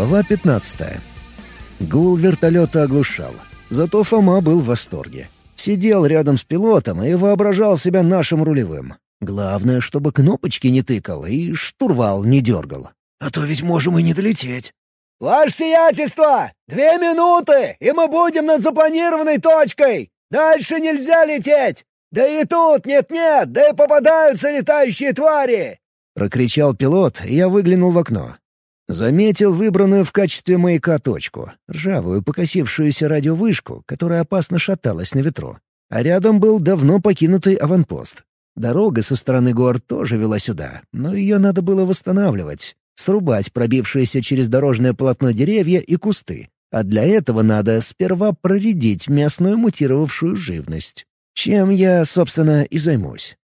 Глава 15. Гул вертолета оглушал. Зато Фома был в восторге. Сидел рядом с пилотом и воображал себя нашим рулевым. Главное, чтобы кнопочки не тыкал и штурвал не дергал. А то ведь можем и не долететь. «Ваше сиятельство! Две минуты, и мы будем над запланированной точкой! Дальше нельзя лететь! Да и тут нет-нет, да и попадаются летающие твари!» Прокричал пилот, и я выглянул в окно. Заметил выбранную в качестве маяка точку — ржавую покосившуюся радиовышку, которая опасно шаталась на ветру. А рядом был давно покинутый аванпост. Дорога со стороны гор тоже вела сюда, но ее надо было восстанавливать, срубать пробившиеся через дорожное полотно деревья и кусты. А для этого надо сперва проредить местную мутировавшую живность. Чем я, собственно, и займусь.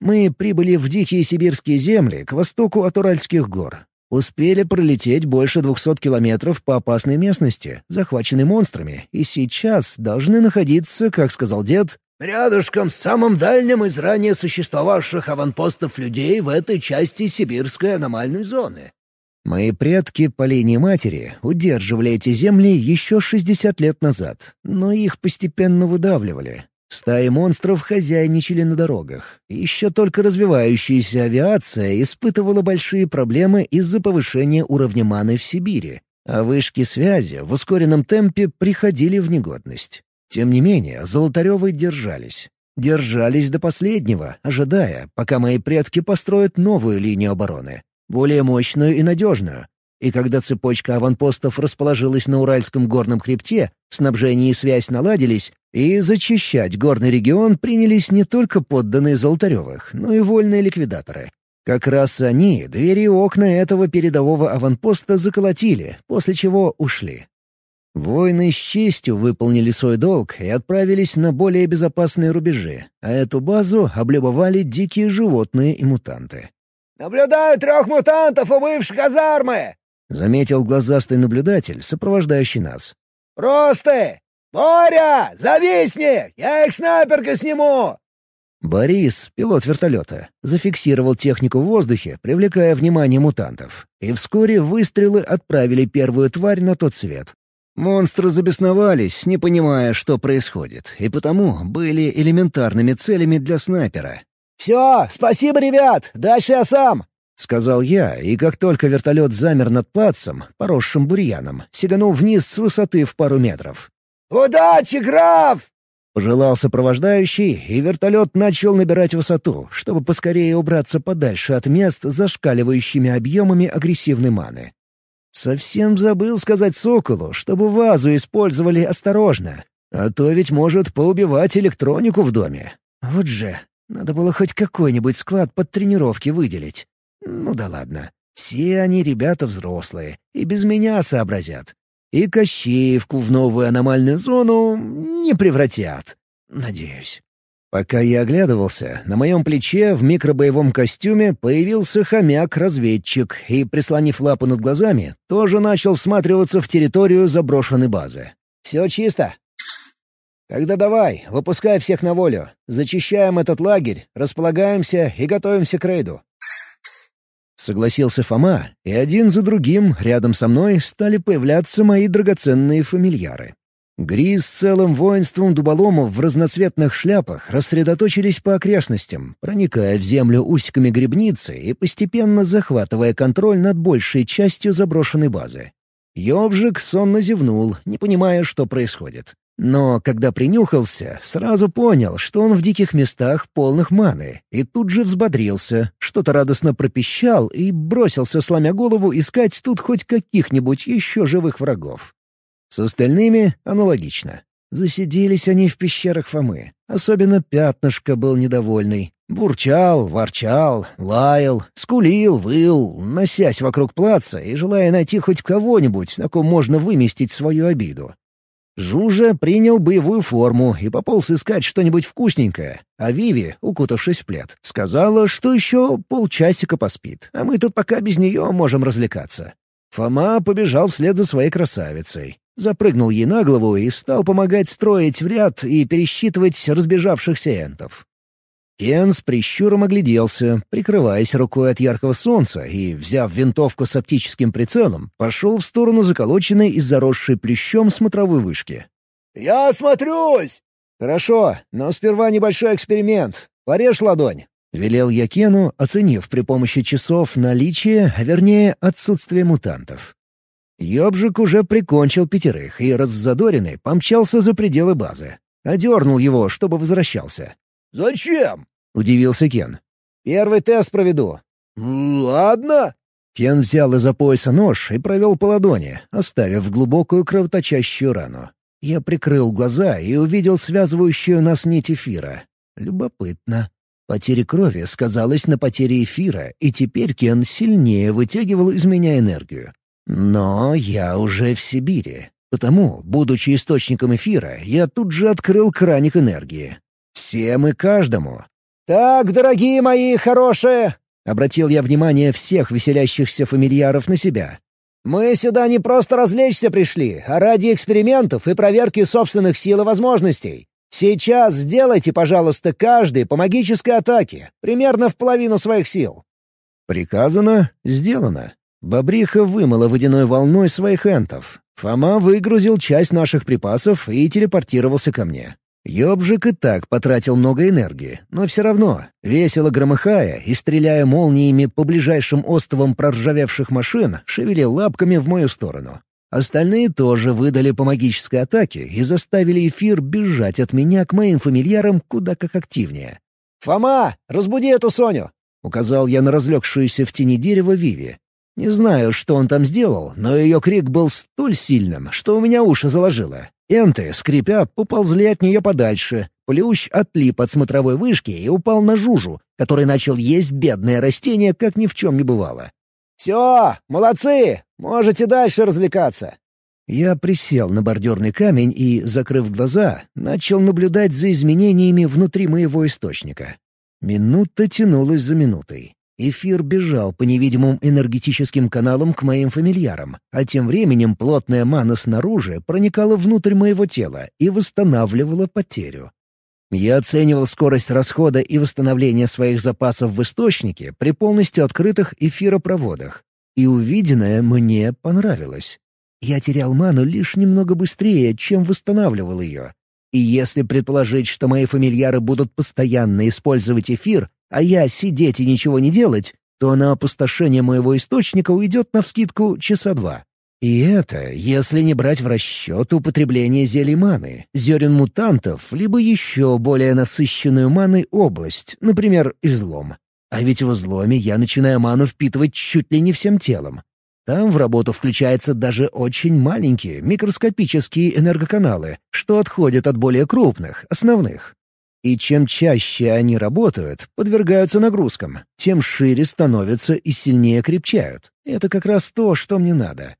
Мы прибыли в дикие сибирские земли к востоку от Уральских гор, Успели пролететь больше двухсот километров по опасной местности, захваченной монстрами, и сейчас должны находиться, как сказал дед, «рядышком с самым дальним из ранее существовавших аванпостов людей в этой части сибирской аномальной зоны». Мои предки по линии матери удерживали эти земли еще 60 лет назад, но их постепенно выдавливали. Стаи монстров хозяйничали на дорогах. Еще только развивающаяся авиация испытывала большие проблемы из-за повышения уровня маны в Сибири, а вышки связи в ускоренном темпе приходили в негодность. Тем не менее, Золотаревы держались. Держались до последнего, ожидая, пока мои предки построят новую линию обороны, более мощную и надежную, и когда цепочка аванпостов расположилась на Уральском горном хребте, снабжение и связь наладились, и зачищать горный регион принялись не только подданные Золотаревых, но и вольные ликвидаторы. Как раз они двери и окна этого передового аванпоста заколотили, после чего ушли. Воины с честью выполнили свой долг и отправились на более безопасные рубежи, а эту базу облюбовали дикие животные и мутанты. «Наблюдаю трех мутантов у бывшей казармы!» — заметил глазастый наблюдатель, сопровождающий нас. «Просто! Боря, зависни! Я их снайперкой сниму!» Борис, пилот вертолета, зафиксировал технику в воздухе, привлекая внимание мутантов. И вскоре выстрелы отправили первую тварь на тот свет. Монстры забесновались, не понимая, что происходит, и потому были элементарными целями для снайпера. «Все, спасибо, ребят! Дальше я сам!» — сказал я, и как только вертолет замер над плацем, поросшим бурьяном, сиганул вниз с высоты в пару метров. «Удачи, граф!» Пожелал сопровождающий, и вертолет начал набирать высоту, чтобы поскорее убраться подальше от мест зашкаливающими объемами агрессивной маны. Совсем забыл сказать Соколу, чтобы вазу использовали осторожно, а то ведь может поубивать электронику в доме. Вот же, надо было хоть какой-нибудь склад под тренировки выделить. Ну да ладно. Все они ребята взрослые, и без меня сообразят. И Кощеевку в новую аномальную зону не превратят. Надеюсь. Пока я оглядывался, на моем плече в микробоевом костюме появился хомяк-разведчик и, прислонив лапу над глазами, тоже начал всматриваться в территорию заброшенной базы. «Все чисто?» «Тогда давай, выпускай всех на волю. Зачищаем этот лагерь, располагаемся и готовимся к рейду. Согласился Фома, и один за другим рядом со мной стали появляться мои драгоценные фамильяры. Гриз с целым воинством дуболомов в разноцветных шляпах рассредоточились по окрестностям, проникая в землю усиками грибницы и постепенно захватывая контроль над большей частью заброшенной базы. Ёбжик сонно зевнул, не понимая, что происходит. Но когда принюхался, сразу понял, что он в диких местах полных маны, и тут же взбодрился, что-то радостно пропищал и бросился, сломя голову, искать тут хоть каких-нибудь еще живых врагов. С остальными аналогично. Засиделись они в пещерах Фомы. Особенно Пятнышко был недовольный. Бурчал, ворчал, лаял, скулил, выл, носясь вокруг плаца и желая найти хоть кого-нибудь, на ком можно выместить свою обиду. Жужа принял боевую форму и пополз искать что-нибудь вкусненькое, а Виви, укутавшись в плед, сказала, что еще полчасика поспит, а мы тут пока без нее можем развлекаться. Фома побежал вслед за своей красавицей. Запрыгнул ей на голову и стал помогать строить в ряд и пересчитывать разбежавшихся энтов. Кен с прищуром огляделся, прикрываясь рукой от яркого солнца и, взяв винтовку с оптическим прицелом, пошел в сторону заколоченной и заросшей плющом смотровой вышки. «Я осмотрюсь!» «Хорошо, но сперва небольшой эксперимент. Порежь ладонь», — велел я Кену, оценив при помощи часов наличие, а вернее, отсутствие мутантов. Ёбжик уже прикончил пятерых и, раззадоренный, помчался за пределы базы. Одернул его, чтобы возвращался. «Зачем?» — удивился Кен. «Первый тест проведу». «Ладно». Кен взял из-за пояса нож и провел по ладони, оставив глубокую кровоточащую рану. Я прикрыл глаза и увидел связывающую нас нить эфира. Любопытно. Потеря крови сказалась на потере эфира, и теперь Кен сильнее вытягивал из меня энергию. Но я уже в Сибири. Потому, будучи источником эфира, я тут же открыл краник энергии. Всем и каждому. «Так, дорогие мои хорошие!» — обратил я внимание всех веселящихся фамильяров на себя. «Мы сюда не просто развлечься пришли, а ради экспериментов и проверки собственных сил и возможностей. Сейчас сделайте, пожалуйста, каждый по магической атаке, примерно в половину своих сил». Приказано, сделано. Бобриха вымыла водяной волной своих энтов. Фома выгрузил часть наших припасов и телепортировался ко мне. Ёбжик и так потратил много энергии, но все равно, весело громыхая и стреляя молниями по ближайшим островам проржавевших машин, шевелил лапками в мою сторону. Остальные тоже выдали по магической атаке и заставили эфир бежать от меня к моим фамильярам куда как активнее. «Фома, разбуди эту Соню!» — указал я на разлегшуюся в тени дерева Виви. Не знаю, что он там сделал, но ее крик был столь сильным, что у меня уши заложило. Энты, скрипя, поползли от нее подальше. Плющ отлип от смотровой вышки и упал на жужу, который начал есть бедное растение, как ни в чем не бывало. «Все, молодцы! Можете дальше развлекаться!» Я присел на бордюрный камень и, закрыв глаза, начал наблюдать за изменениями внутри моего источника. Минута тянулась за минутой. Эфир бежал по невидимым энергетическим каналам к моим фамильярам, а тем временем плотная мана снаружи проникала внутрь моего тела и восстанавливала потерю. Я оценивал скорость расхода и восстановления своих запасов в источнике при полностью открытых эфиропроводах. И увиденное мне понравилось. Я терял ману лишь немного быстрее, чем восстанавливал ее. И если предположить, что мои фамильяры будут постоянно использовать эфир, а я сидеть и ничего не делать, то на опустошение моего источника уйдет навскидку часа два. И это, если не брать в расчет употребление зелий маны, зерен мутантов, либо еще более насыщенную маной область, например, излом. А ведь в изломе я начинаю ману впитывать чуть ли не всем телом. Там в работу включаются даже очень маленькие, микроскопические энергоканалы, что отходят от более крупных, основных. И чем чаще они работают, подвергаются нагрузкам, тем шире становятся и сильнее крепчают. Это как раз то, что мне надо.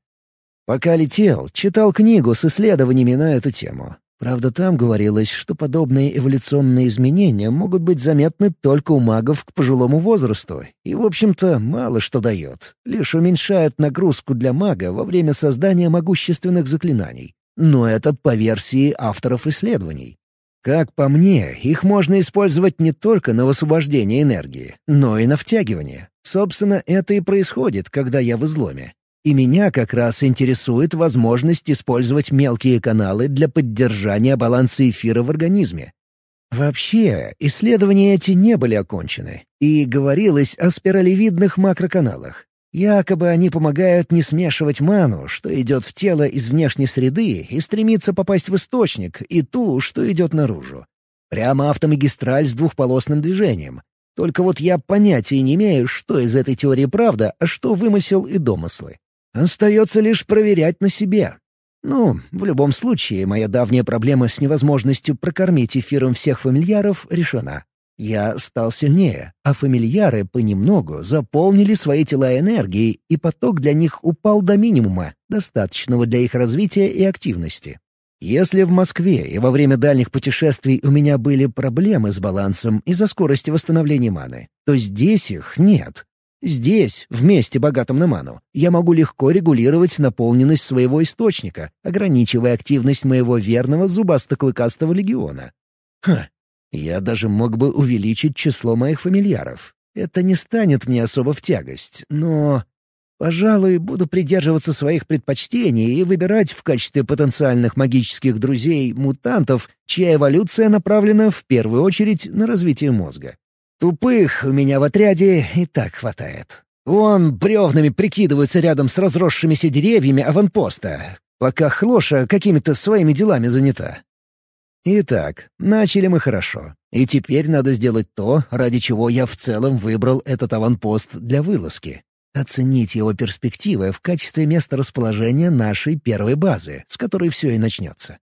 Пока летел, читал книгу с исследованиями на эту тему. Правда, там говорилось, что подобные эволюционные изменения могут быть заметны только у магов к пожилому возрасту, и, в общем-то, мало что дает. Лишь уменьшает нагрузку для мага во время создания могущественных заклинаний. Но это по версии авторов исследований. Как по мне, их можно использовать не только на высвобождение энергии, но и на втягивание. Собственно, это и происходит, когда я в изломе. И меня как раз интересует возможность использовать мелкие каналы для поддержания баланса эфира в организме. Вообще, исследования эти не были окончены, и говорилось о спиралевидных макроканалах. Якобы они помогают не смешивать ману, что идет в тело из внешней среды, и стремится попасть в источник, и ту, что идет наружу. Прямо автомагистраль с двухполосным движением. Только вот я понятия не имею, что из этой теории правда, а что вымысел и домыслы. Остается лишь проверять на себе. Ну, в любом случае, моя давняя проблема с невозможностью прокормить эфиром всех фамильяров решена. Я стал сильнее, а фамильяры понемногу заполнили свои тела энергией, и поток для них упал до минимума, достаточного для их развития и активности. Если в Москве и во время дальних путешествий у меня были проблемы с балансом из-за скорости восстановления маны, то здесь их нет. Здесь, в месте богатом на ману, я могу легко регулировать наполненность своего источника, ограничивая активность моего верного зубасто-клыкастого легиона. Ха, Я даже мог бы увеличить число моих фамильяров. Это не станет мне особо в тягость, но... Пожалуй, буду придерживаться своих предпочтений и выбирать в качестве потенциальных магических друзей мутантов, чья эволюция направлена в первую очередь на развитие мозга. Тупых у меня в отряде и так хватает. Вон бревнами прикидываются рядом с разросшимися деревьями аванпоста, пока Хлоша какими-то своими делами занята. Итак, начали мы хорошо. И теперь надо сделать то, ради чего я в целом выбрал этот аванпост для вылазки. Оценить его перспективы в качестве места расположения нашей первой базы, с которой все и начнется.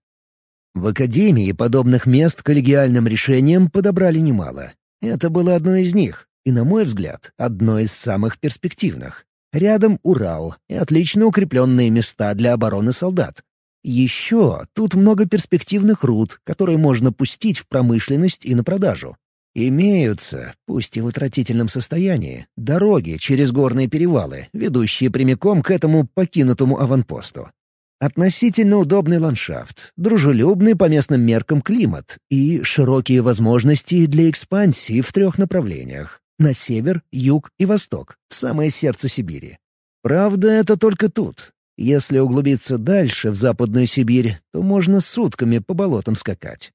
В Академии подобных мест коллегиальным решением подобрали немало. Это было одно из них, и, на мой взгляд, одно из самых перспективных. Рядом Урал и отлично укрепленные места для обороны солдат. Еще тут много перспективных руд, которые можно пустить в промышленность и на продажу. Имеются, пусть и в отвратительном состоянии, дороги через горные перевалы, ведущие прямиком к этому покинутому аванпосту. Относительно удобный ландшафт, дружелюбный по местным меркам климат и широкие возможности для экспансии в трех направлениях на север, юг и восток, в самое сердце Сибири. Правда, это только тут. Если углубиться дальше, в Западную Сибирь, то можно сутками по болотам скакать.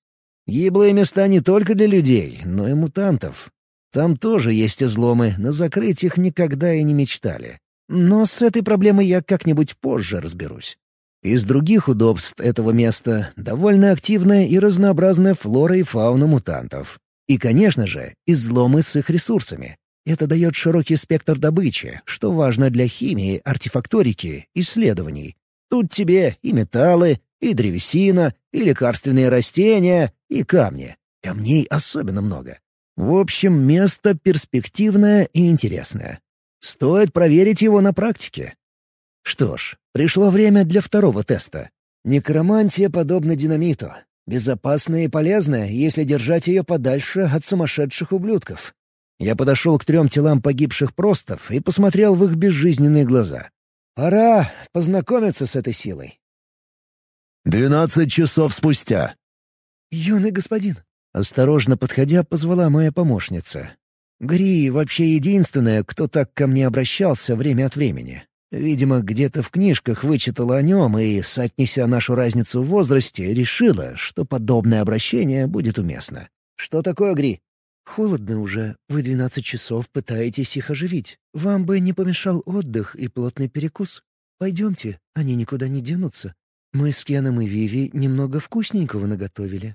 Гиблые места не только для людей, но и мутантов. Там тоже есть изломы, но закрыть их никогда и не мечтали. Но с этой проблемой я как-нибудь позже разберусь. Из других удобств этого места довольно активная и разнообразная флора и фауна мутантов, и, конечно же, изломы с их ресурсами. Это дает широкий спектр добычи, что важно для химии, артефакторики, исследований. Тут тебе и металлы, и древесина, и лекарственные растения, и камни. Камней особенно много. В общем, место перспективное и интересное. Стоит проверить его на практике. Что ж, пришло время для второго теста. Некромантия подобна динамиту. Безопасная и полезная, если держать ее подальше от сумасшедших ублюдков. Я подошел к трем телам погибших простов и посмотрел в их безжизненные глаза. Пора познакомиться с этой силой. «Двенадцать часов спустя». «Юный господин», — осторожно подходя, позвала моя помощница. Гри вообще единственная, кто так ко мне обращался время от времени. Видимо, где-то в книжках вычитала о нем и, соотнеся нашу разницу в возрасте, решила, что подобное обращение будет уместно. «Что такое, Гри?» «Холодно уже. Вы двенадцать часов пытаетесь их оживить. Вам бы не помешал отдых и плотный перекус. Пойдемте, они никуда не денутся. Мы с Кеном и Виви немного вкусненького наготовили».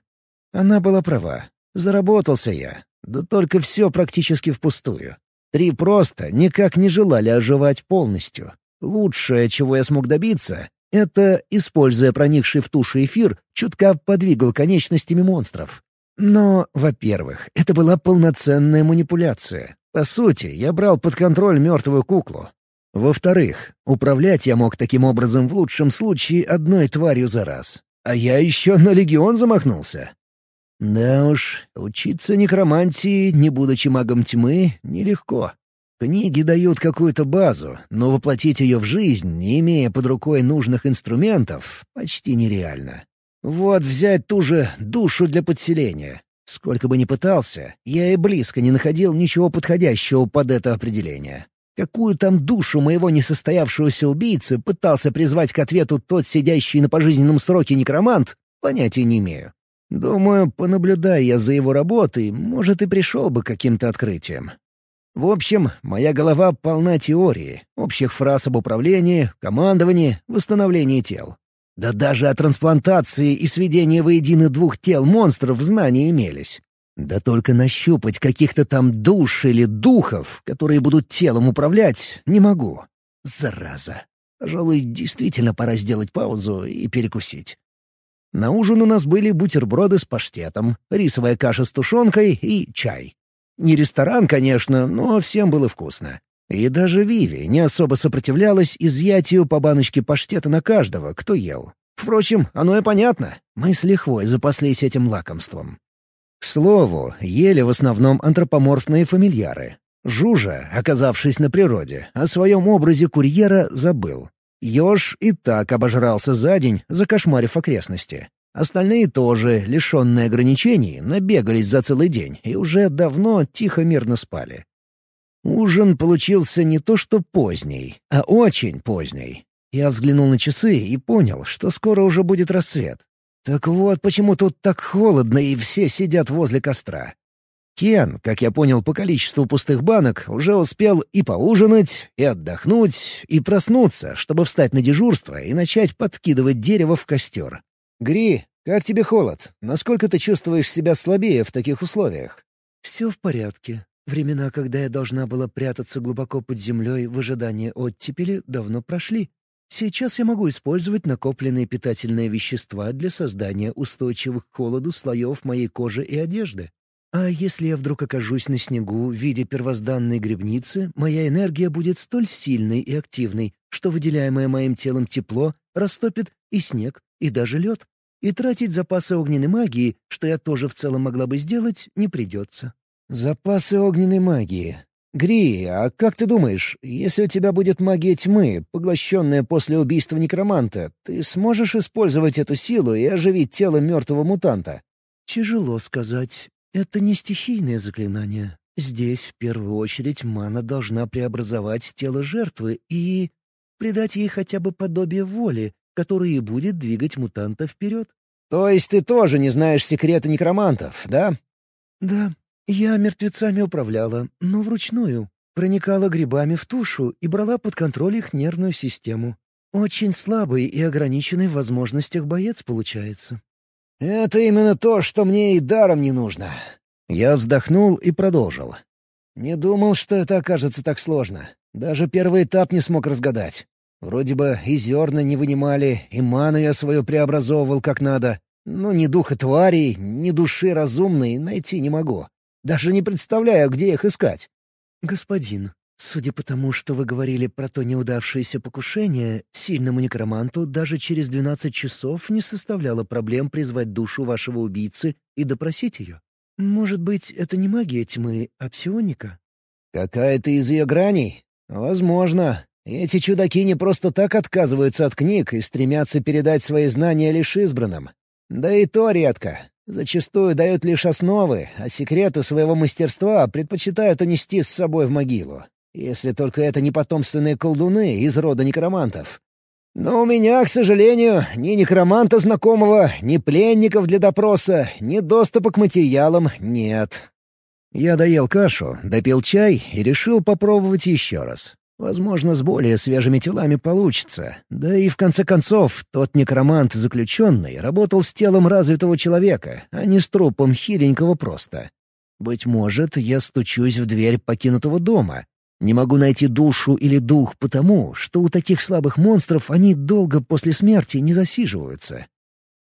Она была права. Заработался я. Да только все практически впустую. Три просто никак не желали оживать полностью. Лучшее, чего я смог добиться, это, используя проникший в тушу эфир, чутка подвигал конечностями монстров. Но, во-первых, это была полноценная манипуляция. По сути, я брал под контроль мертвую куклу. Во-вторых, управлять я мог таким образом в лучшем случае одной тварью за раз. А я еще на легион замахнулся. Да уж, учиться некромантии, не будучи магом тьмы, нелегко. Книги дают какую-то базу, но воплотить ее в жизнь, не имея под рукой нужных инструментов, почти нереально. Вот взять ту же душу для подселения. Сколько бы ни пытался, я и близко не находил ничего подходящего под это определение. Какую там душу моего несостоявшегося убийцы пытался призвать к ответу тот сидящий на пожизненном сроке некромант, понятия не имею. Думаю, понаблюдая я за его работой, может, и пришел бы к каким-то открытиям. В общем, моя голова полна теории, общих фраз об управлении, командовании, восстановлении тел. Да даже о трансплантации и сведении воедино двух тел монстров знания имелись. Да только нащупать каких-то там душ или духов, которые будут телом управлять, не могу. Зараза. Пожалуй, действительно пора сделать паузу и перекусить. На ужин у нас были бутерброды с паштетом, рисовая каша с тушенкой и чай. Не ресторан, конечно, но всем было вкусно. И даже Виви не особо сопротивлялась изъятию по баночке паштета на каждого, кто ел. Впрочем, оно и понятно. Мы с лихвой запаслись этим лакомством. К слову, ели в основном антропоморфные фамильяры. Жужа, оказавшись на природе, о своем образе курьера забыл. Ёж и так обожрался за день, закошмарив окрестности. Остальные тоже, лишенные ограничений, набегались за целый день и уже давно тихо-мирно спали. Ужин получился не то что поздний, а очень поздний. Я взглянул на часы и понял, что скоро уже будет рассвет. Так вот, почему тут так холодно и все сидят возле костра. Кен, как я понял по количеству пустых банок, уже успел и поужинать, и отдохнуть, и проснуться, чтобы встать на дежурство и начать подкидывать дерево в костер. «Гри, как тебе холод? Насколько ты чувствуешь себя слабее в таких условиях?» «Все в порядке. Времена, когда я должна была прятаться глубоко под землей в ожидании оттепели, давно прошли. Сейчас я могу использовать накопленные питательные вещества для создания устойчивых к холоду слоев моей кожи и одежды. А если я вдруг окажусь на снегу в виде первозданной грибницы, моя энергия будет столь сильной и активной, что выделяемое моим телом тепло растопит и снег, и даже лед. И тратить запасы огненной магии, что я тоже в целом могла бы сделать, не придется. «Запасы огненной магии. Гри, а как ты думаешь, если у тебя будет магия тьмы, поглощенная после убийства некроманта, ты сможешь использовать эту силу и оживить тело мертвого мутанта?» «Тяжело сказать. Это не стихийное заклинание. Здесь, в первую очередь, мана должна преобразовать тело жертвы и... придать ей хотя бы подобие воли, которое и будет двигать мутанта вперед. «То есть ты тоже не знаешь секреты некромантов, да?» «Да. Я мертвецами управляла, но вручную. Проникала грибами в тушу и брала под контроль их нервную систему. Очень слабый и ограниченный в возможностях боец получается. «Это именно то, что мне и даром не нужно». Я вздохнул и продолжил. «Не думал, что это окажется так сложно. Даже первый этап не смог разгадать. Вроде бы и зерна не вынимали, и ману я свою преобразовывал как надо. Но ни духа тварей, ни души разумной найти не могу. Даже не представляю, где их искать». «Господин, Судя по тому, что вы говорили про то неудавшееся покушение, сильному некроманту даже через двенадцать часов не составляло проблем призвать душу вашего убийцы и допросить ее. Может быть, это не магия тьмы, а псионика? Какая-то из ее граней? Возможно. Эти чудаки не просто так отказываются от книг и стремятся передать свои знания лишь избранным. Да и то редко. Зачастую дают лишь основы, а секреты своего мастерства предпочитают унести с собой в могилу. Если только это не потомственные колдуны из рода некромантов. Но у меня, к сожалению, ни некроманта знакомого, ни пленников для допроса, ни доступа к материалам нет. Я доел кашу, допил чай и решил попробовать еще раз. Возможно, с более свежими телами получится. Да и в конце концов, тот некромант-заключенный работал с телом развитого человека, а не с трупом хиленького просто. Быть может, я стучусь в дверь покинутого дома, не могу найти душу или дух потому, что у таких слабых монстров они долго после смерти не засиживаются.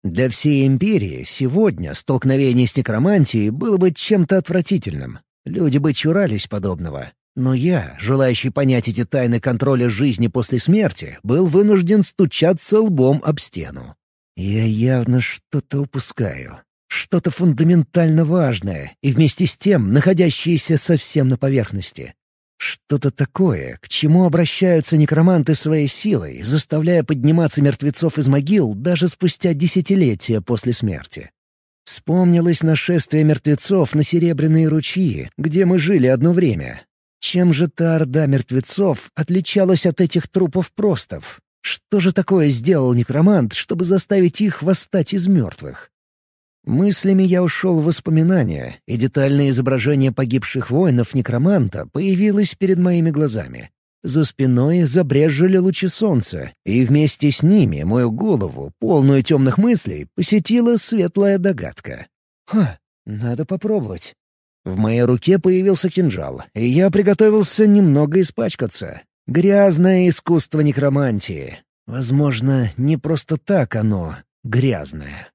Для всей Империи сегодня столкновение с некромантией было бы чем-то отвратительным. Люди бы чурались подобного. Но я, желающий понять эти тайны контроля жизни после смерти, был вынужден стучаться лбом об стену. Я явно что-то упускаю. Что-то фундаментально важное и вместе с тем находящееся совсем на поверхности. Что-то такое, к чему обращаются некроманты своей силой, заставляя подниматься мертвецов из могил даже спустя десятилетия после смерти. Вспомнилось нашествие мертвецов на Серебряные ручьи, где мы жили одно время. Чем же та орда мертвецов отличалась от этих трупов-простов? Что же такое сделал некромант, чтобы заставить их восстать из мертвых? Мыслями я ушел в воспоминания, и детальное изображение погибших воинов некроманта появилось перед моими глазами. За спиной забрежжили лучи солнца, и вместе с ними мою голову, полную темных мыслей, посетила светлая догадка. «Ха, надо попробовать». В моей руке появился кинжал, и я приготовился немного испачкаться. Грязное искусство некромантии. Возможно, не просто так оно грязное.